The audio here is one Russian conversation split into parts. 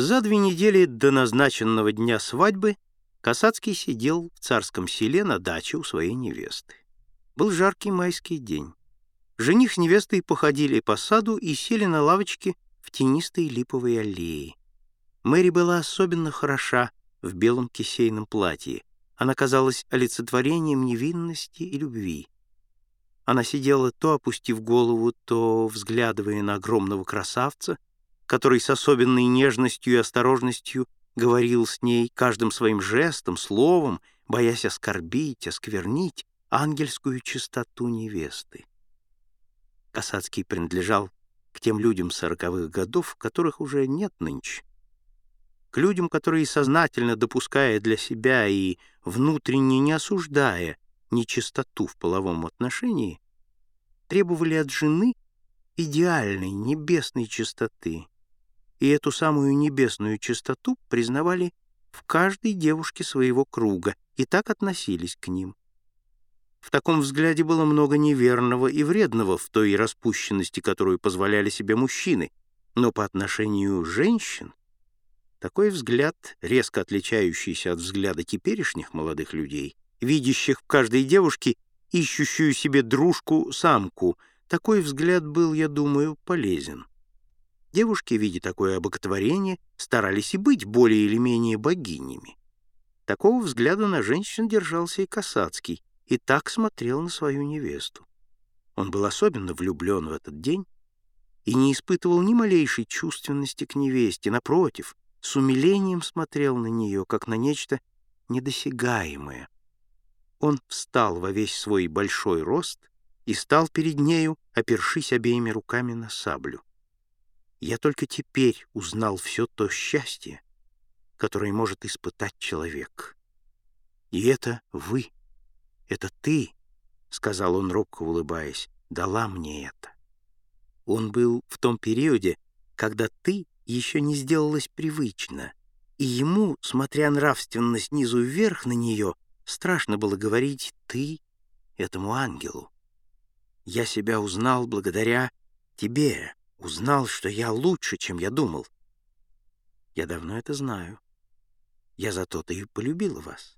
За две недели до назначенного дня свадьбы Касацкий сидел в царском селе на даче у своей невесты. Был жаркий майский день. Жених с невестой походили по саду и сели на лавочке в тенистой липовой аллее. Мэри была особенно хороша в белом кисейном платье. Она казалась олицетворением невинности и любви. Она сидела то опустив голову, то взглядывая на огромного красавца, который с особенной нежностью и осторожностью говорил с ней каждым своим жестом, словом, боясь оскорбить, осквернить ангельскую чистоту невесты. Касацкий принадлежал к тем людям сороковых годов, которых уже нет нынче. К людям, которые, сознательно допуская для себя и внутренне не осуждая нечистоту в половом отношении, требовали от жены идеальной небесной чистоты, и эту самую небесную чистоту признавали в каждой девушке своего круга и так относились к ним. В таком взгляде было много неверного и вредного в той распущенности, которую позволяли себе мужчины, но по отношению женщин такой взгляд, резко отличающийся от взгляда теперешних молодых людей, видящих в каждой девушке ищущую себе дружку-самку, такой взгляд был, я думаю, полезен. Девушки, видя такое обоготворение, старались и быть более или менее богинями. Такого взгляда на женщин держался и Касацкий, и так смотрел на свою невесту. Он был особенно влюблен в этот день и не испытывал ни малейшей чувственности к невесте, напротив, с умилением смотрел на нее, как на нечто недосягаемое. Он встал во весь свой большой рост и стал перед нею, опершись обеими руками на саблю. Я только теперь узнал все то счастье, которое может испытать человек. И это вы, это ты, — сказал он, робко улыбаясь, — дала мне это. Он был в том периоде, когда ты еще не сделалась привычно, и ему, смотря нравственно снизу вверх на нее, страшно было говорить «ты» этому ангелу. Я себя узнал благодаря тебе, Узнал, что я лучше, чем я думал. Я давно это знаю. Я за то-то и полюбила вас.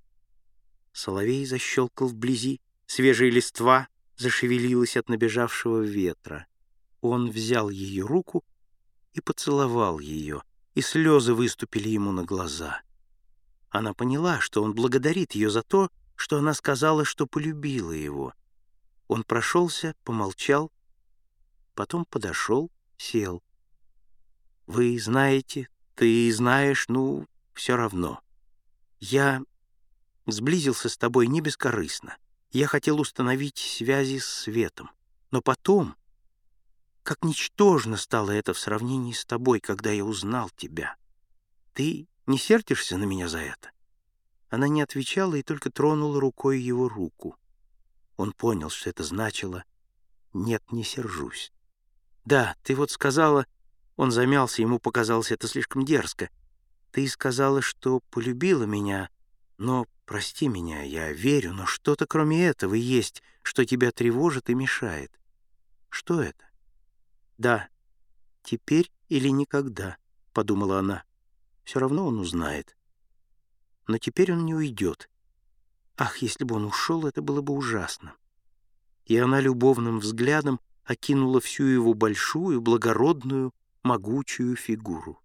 Соловей защелкал вблизи, свежая листва зашевелилась от набежавшего ветра. Он взял ее руку и поцеловал ее, и слезы выступили ему на глаза. Она поняла, что он благодарит ее за то, что она сказала, что полюбила его. Он прошелся, помолчал, потом подошел сел. «Вы знаете, ты знаешь, ну, все равно. Я сблизился с тобой не бескорыстно. Я хотел установить связи с светом. Но потом, как ничтожно стало это в сравнении с тобой, когда я узнал тебя. Ты не сердишься на меня за это?» Она не отвечала и только тронула рукой его руку. Он понял, что это значило «нет, не сержусь». «Да, ты вот сказала...» Он замялся, ему показалось это слишком дерзко. «Ты сказала, что полюбила меня, но, прости меня, я верю, но что-то кроме этого есть, что тебя тревожит и мешает. Что это?» «Да, теперь или никогда», — подумала она. «Все равно он узнает. Но теперь он не уйдет. Ах, если бы он ушел, это было бы ужасно». И она любовным взглядом окинула всю его большую, благородную, могучую фигуру.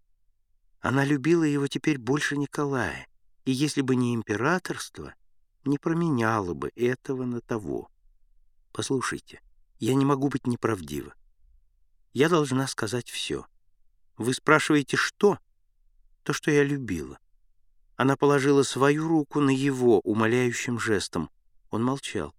Она любила его теперь больше Николая, и если бы не императорство, не променяла бы этого на того. Послушайте, я не могу быть неправдива. Я должна сказать все. Вы спрашиваете, что? То, что я любила. Она положила свою руку на его умоляющим жестом. Он молчал.